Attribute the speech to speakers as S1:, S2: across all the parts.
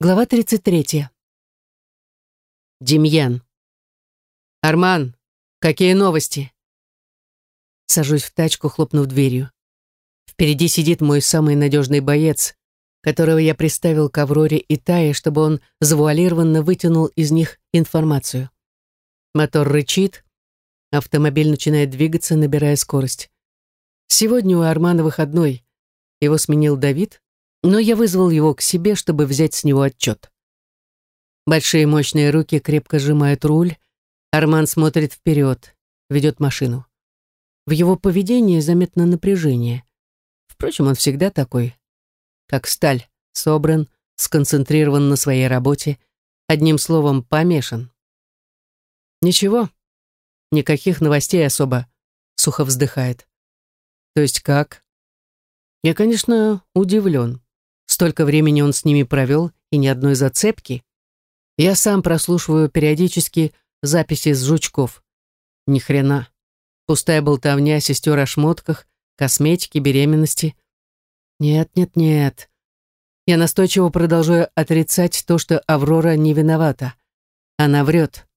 S1: Глава 33. Демьян. «Арман, какие новости?» Сажусь в тачку, хлопнув дверью. Впереди сидит мой самый надежный боец, которого я приставил к Авроре и Тае, чтобы он завуалированно вытянул из них информацию. Мотор рычит, автомобиль начинает двигаться, набирая скорость. Сегодня у Армана выходной. Его сменил Давид, но я вызвал его к себе, чтобы взять с него отчет. Большие мощные руки крепко сжимают руль, Арман смотрит вперед, ведет машину. В его поведении заметно напряжение. Впрочем, он всегда такой, как сталь, собран, сконцентрирован на своей работе, одним словом, помешан. Ничего, никаких новостей особо, сухо вздыхает. То есть как? Я, конечно, удивлен. Столько времени он с ними провел, и ни одной зацепки. Я сам прослушиваю периодически записи с жучков. Ни хрена. Пустая болтовня сестер о шмотках, косметике, беременности. Нет, нет, нет. Я настойчиво продолжаю отрицать то, что Аврора не виновата. Она врет.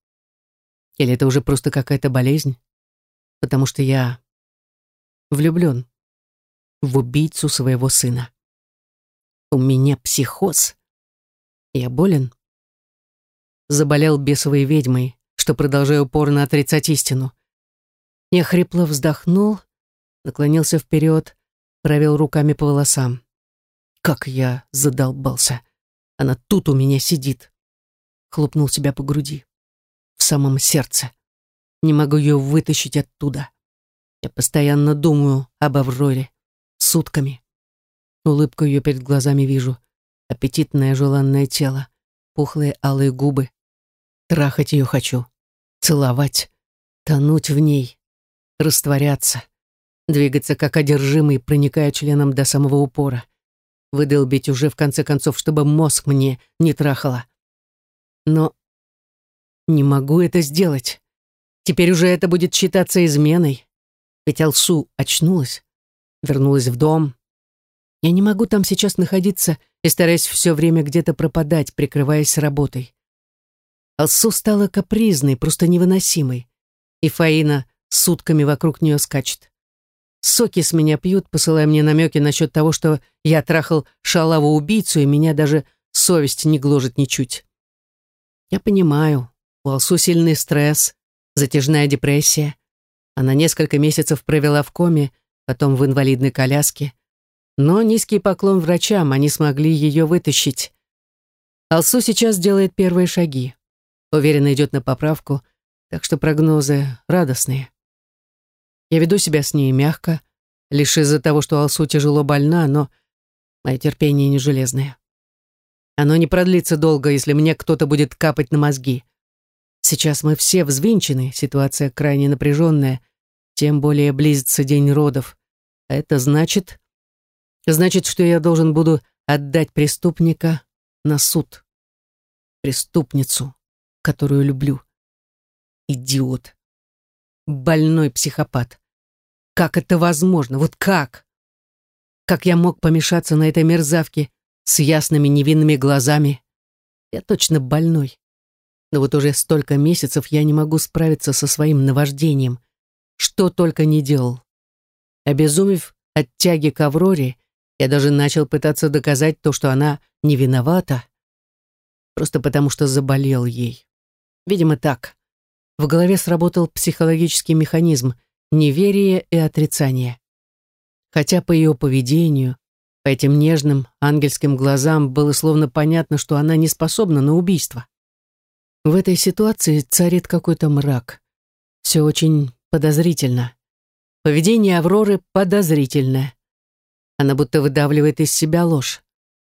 S1: Или это уже просто какая-то болезнь? Потому что я влюблен в убийцу своего сына. У меня психоз. Я болен. Заболел бесовой ведьмой, что продолжаю упорно отрицать истину. Я хрипло вздохнул, наклонился вперед, провел руками по волосам. Как я задолбался. Она тут у меня сидит. Хлопнул себя по груди. В самом сердце. Не могу ее вытащить оттуда. Я постоянно думаю об Авроре. Сутками. Улыбку ее перед глазами вижу. Аппетитное желанное тело. Пухлые алые губы. Трахать ее хочу. Целовать. Тонуть в ней. Растворяться. Двигаться как одержимый, проникая членом до самого упора. Выдолбить уже в конце концов, чтобы мозг мне не трахало. Но не могу это сделать. Теперь уже это будет считаться изменой. Ведь Алсу очнулась, вернулась в дом, я не могу там сейчас находиться и стараюсь все время где-то пропадать, прикрываясь работой. Алсу стала капризной, просто невыносимой. И Фаина сутками вокруг нее скачет. Соки с меня пьют, посылая мне намеки насчет того, что я трахал шалаву-убийцу, и меня даже совесть не гложет ничуть. Я понимаю, у Алсу сильный стресс, затяжная депрессия. Она несколько месяцев провела в коме, потом в инвалидной коляске. Но низкий поклон врачам, они смогли ее вытащить. Алсу сейчас делает первые шаги. Уверенно идет на поправку, так что прогнозы радостные. Я веду себя с ней мягко, лишь из-за того, что Алсу тяжело больна, но мое терпение не железное. Оно не продлится долго, если мне кто-то будет капать на мозги. Сейчас мы все взвинчены, ситуация крайне напряженная, тем более близится день родов. Это значит, Значит, что я должен буду отдать преступника на суд. Преступницу, которую люблю. Идиот. Больной психопат. Как это возможно? Вот как? Как я мог помешаться на этой мерзавке с ясными невинными глазами? Я точно больной. Но вот уже столько месяцев я не могу справиться со своим наваждением. Что только не делал. Обезумев от тяги к Авроре, я даже начал пытаться доказать то, что она не виновата, просто потому что заболел ей. Видимо, так. В голове сработал психологический механизм неверия и отрицания. Хотя по ее поведению, по этим нежным ангельским глазам было словно понятно, что она не способна на убийство. В этой ситуации царит какой-то мрак. Все очень подозрительно. Поведение Авроры подозрительное. Она будто выдавливает из себя ложь.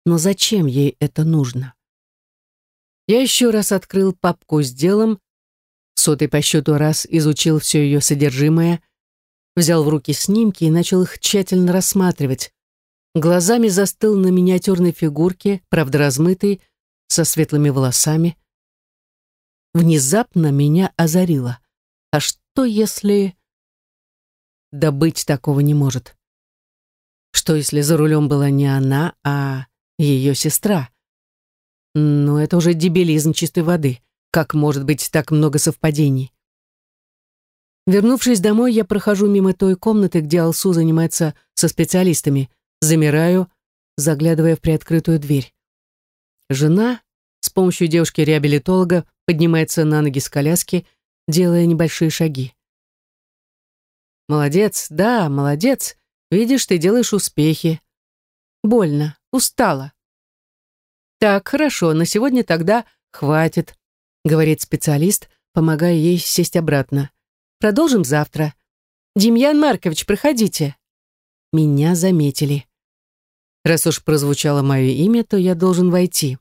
S1: Но зачем ей это нужно? Я еще раз открыл папку с делом, сотый по счету раз изучил все ее содержимое, взял в руки снимки и начал их тщательно рассматривать. Глазами застыл на миниатюрной фигурке, правда размытой, со светлыми волосами. Внезапно меня озарило. А что если... Да быть такого не может. Что если за рулем была не она, а ее сестра? Но это уже дебилизм чистой воды. Как может быть так много совпадений? Вернувшись домой, я прохожу мимо той комнаты, где Алсу занимается со специалистами. Замираю, заглядывая в приоткрытую дверь. Жена с помощью девушки-реабилитолога поднимается на ноги с коляски, делая небольшие шаги. «Молодец, да, молодец. Видишь, ты делаешь успехи. Больно, устала». «Так, хорошо, на сегодня тогда хватит», — говорит специалист, помогая ей сесть обратно. Продолжим завтра. Демьян Маркович, проходите. Меня заметили. Раз уж прозвучало мое имя, то я должен войти.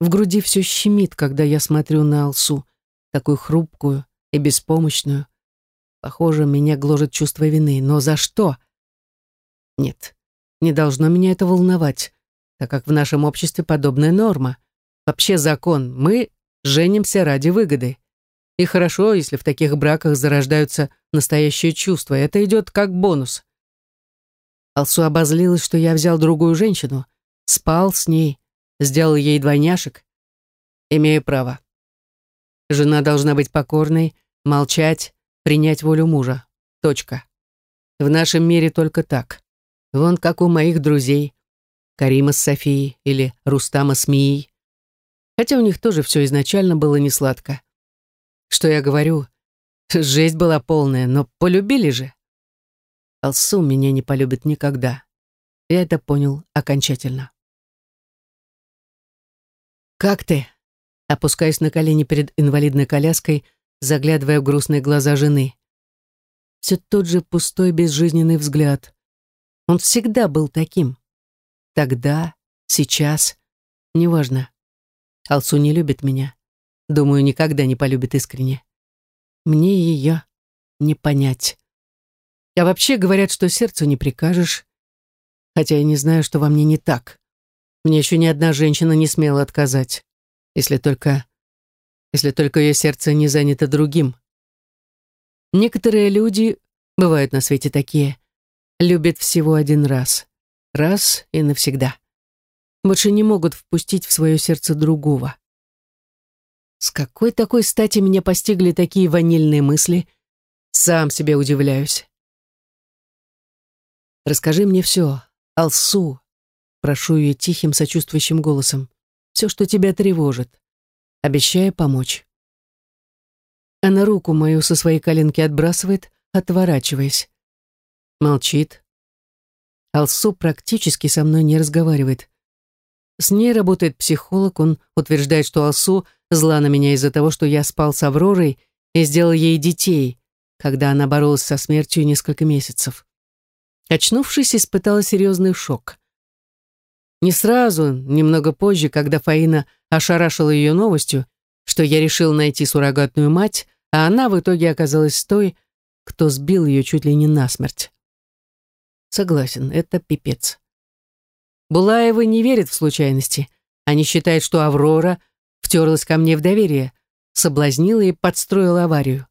S1: В груди все щемит, когда я смотрю на Алсу, такую хрупкую и беспомощную. Похоже, меня гложет чувство вины. Но за что? Нет, не должно меня это волновать, так как в нашем обществе подобная норма. Вообще закон. Мы женимся ради выгоды. И хорошо, если в таких браках зарождаются настоящие чувства. Это идет как бонус. Алсу обозлилась, что я взял другую женщину, спал с ней, сделал ей двойняшек. Имею право. Жена должна быть покорной, молчать, принять волю мужа. Точка. В нашем мире только так. Вон как у моих друзей. Карима с Софией или Рустама с Мией. Хотя у них тоже все изначально было не сладко. Что я говорю? Жесть была полная, но полюбили же. Алсу меня не полюбит никогда. Я это понял окончательно. «Как ты?» Опускаясь на колени перед инвалидной коляской, заглядывая в грустные глаза жены. Все тот же пустой безжизненный взгляд. Он всегда был таким. Тогда, сейчас, неважно. Алсу не любит меня. Думаю, никогда не полюбит искренне. Мне ее не понять. А вообще говорят, что сердцу не прикажешь. Хотя я не знаю, что во мне не так. Мне еще ни одна женщина не смела отказать. Если только... Если только ее сердце не занято другим. Некоторые люди, бывают на свете такие, любят всего один раз. Раз и навсегда. Больше не могут впустить в свое сердце другого. С какой такой стати меня постигли такие ванильные мысли? Сам себе удивляюсь. Расскажи мне все, Алсу. Прошу ее тихим, сочувствующим голосом. Все, что тебя тревожит. Обещаю помочь. Она руку мою со своей коленки отбрасывает, отворачиваясь. Молчит. Алсу практически со мной не разговаривает. С ней работает психолог, он утверждает, что Алсу зла на меня из-за того, что я спал с Авророй и сделал ей детей, когда она боролась со смертью несколько месяцев. Очнувшись, испытала серьезный шок. Не сразу, немного позже, когда Фаина ошарашила ее новостью, что я решил найти суррогатную мать, а она в итоге оказалась той, кто сбил ее чуть ли не насмерть. Согласен, это пипец. Булаева не верит в случайности. Они считают, что Аврора втерлась ко мне в доверие, соблазнила и подстроила аварию.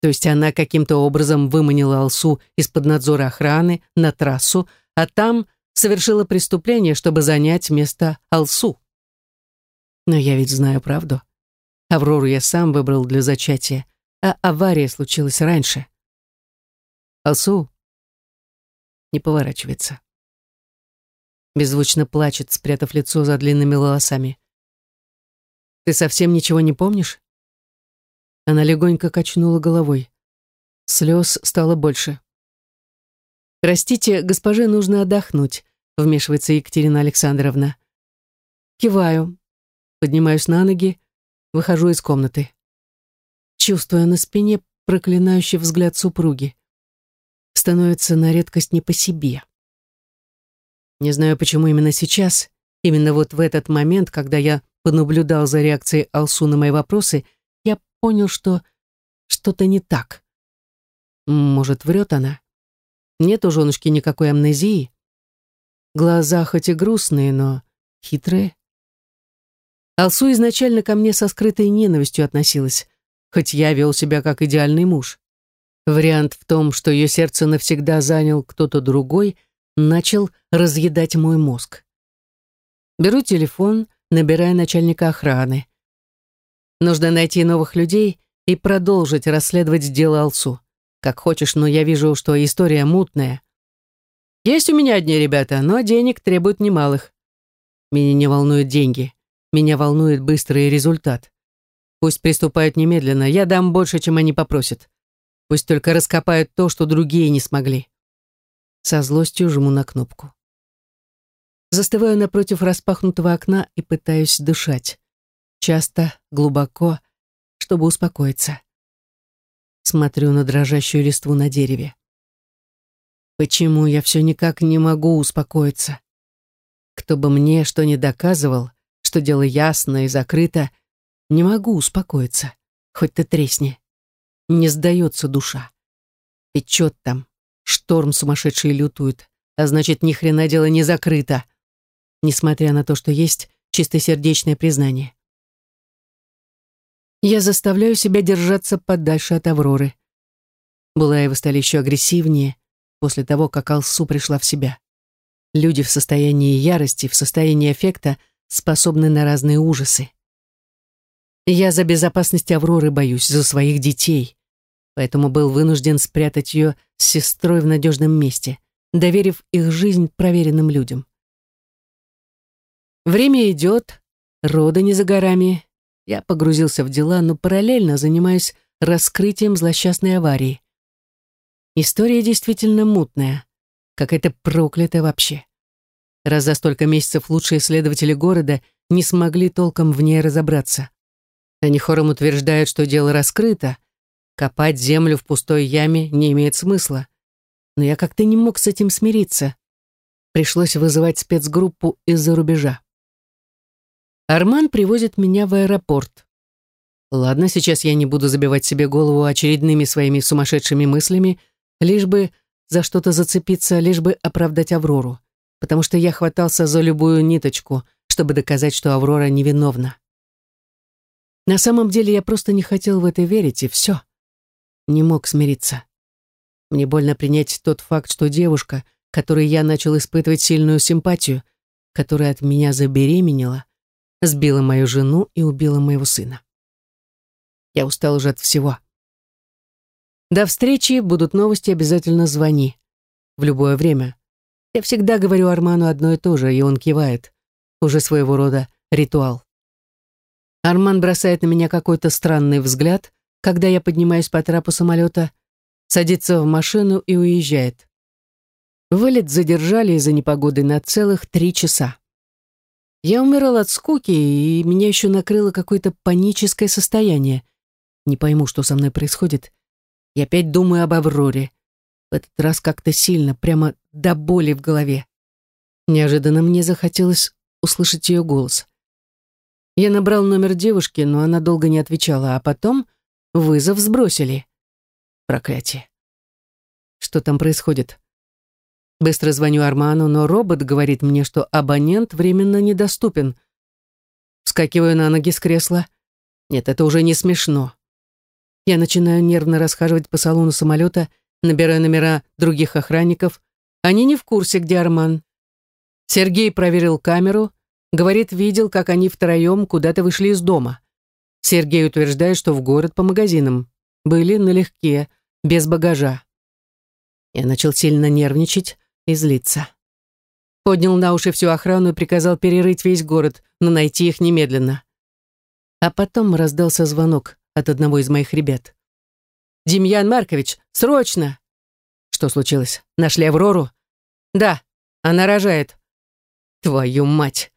S1: То есть она каким-то образом выманила Алсу из-под надзора охраны на трассу, а там совершила преступление, чтобы занять место Алсу. Но я ведь знаю правду. Аврору я сам выбрал для зачатия, а авария случилась раньше. Алсу не поворачивается беззвучно плачет, спрятав лицо за длинными волосами. «Ты совсем ничего не помнишь?» Она легонько качнула головой. Слез стало больше. «Простите, госпоже нужно отдохнуть», — вмешивается Екатерина Александровна. Киваю, поднимаюсь на ноги, выхожу из комнаты. Чувствуя на спине проклинающий взгляд супруги. Становится на редкость не по себе. Не знаю, почему именно сейчас, именно вот в этот момент, когда я понаблюдал за реакцией Алсу на мои вопросы, я понял, что что-то не так. Может, врет она? Нет у женушки никакой амнезии. Глаза хоть и грустные, но хитрые. Алсу изначально ко мне со скрытой ненавистью относилась, хоть я вел себя как идеальный муж. Вариант в том, что ее сердце навсегда занял кто-то другой — начал разъедать мой мозг. Беру телефон, набирая начальника охраны. Нужно найти новых людей и продолжить расследовать дело Алсу. Как хочешь, но я вижу, что история мутная. Есть у меня одни ребята, но денег требуют немалых. Меня не волнуют деньги. Меня волнует быстрый результат. Пусть приступают немедленно, я дам больше, чем они попросят. Пусть только раскопают то, что другие не смогли. Со злостью жму на кнопку. Застываю напротив распахнутого окна и пытаюсь дышать. Часто, глубоко, чтобы успокоиться. Смотрю на дрожащую листву на дереве. Почему я все никак не могу успокоиться? Кто бы мне что ни доказывал, что дело ясно и закрыто, не могу успокоиться, хоть ты тресни. Не сдается душа. Печет там, шторм сумасшедший лютует, а значит, ни хрена дело не закрыто, несмотря на то, что есть чистосердечное признание. Я заставляю себя держаться подальше от Авроры. Булаевы стали еще агрессивнее после того, как Алсу пришла в себя. Люди в состоянии ярости, в состоянии эффекта способны на разные ужасы. Я за безопасность Авроры боюсь, за своих детей поэтому был вынужден спрятать ее с сестрой в надежном месте, доверив их жизнь проверенным людям. Время идет, роды не за горами. Я погрузился в дела, но параллельно занимаюсь раскрытием злосчастной аварии. История действительно мутная, какая-то проклятая вообще. Раз за столько месяцев лучшие следователи города не смогли толком в ней разобраться. Они хором утверждают, что дело раскрыто, Копать землю в пустой яме не имеет смысла. Но я как-то не мог с этим смириться. Пришлось вызывать спецгруппу из-за рубежа. Арман привозит меня в аэропорт. Ладно, сейчас я не буду забивать себе голову очередными своими сумасшедшими мыслями, лишь бы за что-то зацепиться, лишь бы оправдать Аврору, потому что я хватался за любую ниточку, чтобы доказать, что Аврора невиновна. На самом деле я просто не хотел в это верить, и все не мог смириться. Мне больно принять тот факт, что девушка, которой я начал испытывать сильную симпатию, которая от меня забеременела, сбила мою жену и убила моего сына. Я устал уже от всего. До встречи, будут новости, обязательно звони. В любое время. Я всегда говорю Арману одно и то же, и он кивает. Уже своего рода ритуал. Арман бросает на меня какой-то странный взгляд, когда я поднимаюсь по трапу самолета, садится в машину и уезжает. Вылет задержали из-за непогоды на целых три часа. Я умирал от скуки, и меня еще накрыло какое-то паническое состояние. Не пойму, что со мной происходит. Я опять думаю об Авроре. В этот раз как-то сильно, прямо до боли в голове. Неожиданно мне захотелось услышать ее голос. Я набрал номер девушки, но она долго не отвечала, а потом Вызов сбросили. Проклятие. Что там происходит? Быстро звоню Арману, но робот говорит мне, что абонент временно недоступен. Вскакиваю на ноги с кресла. Нет, это уже не смешно. Я начинаю нервно расхаживать по салону самолета, набираю номера других охранников. Они не в курсе, где Арман. Сергей проверил камеру, говорит, видел, как они втроем куда-то вышли из дома. Сергей утверждает, что в город по магазинам. Были налегке, без багажа. Я начал сильно нервничать и злиться. Поднял на уши всю охрану и приказал перерыть весь город, но найти их немедленно. А потом раздался звонок от одного из моих ребят. «Демьян Маркович, срочно!» «Что случилось? Нашли Аврору?» «Да, она рожает». «Твою мать!»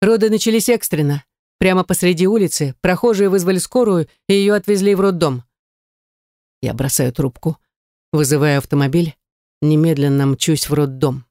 S1: Роды начались экстренно. Прямо посреди улицы прохожие вызвали скорую и ее отвезли в роддом. Я бросаю трубку, вызываю автомобиль, немедленно мчусь в роддом.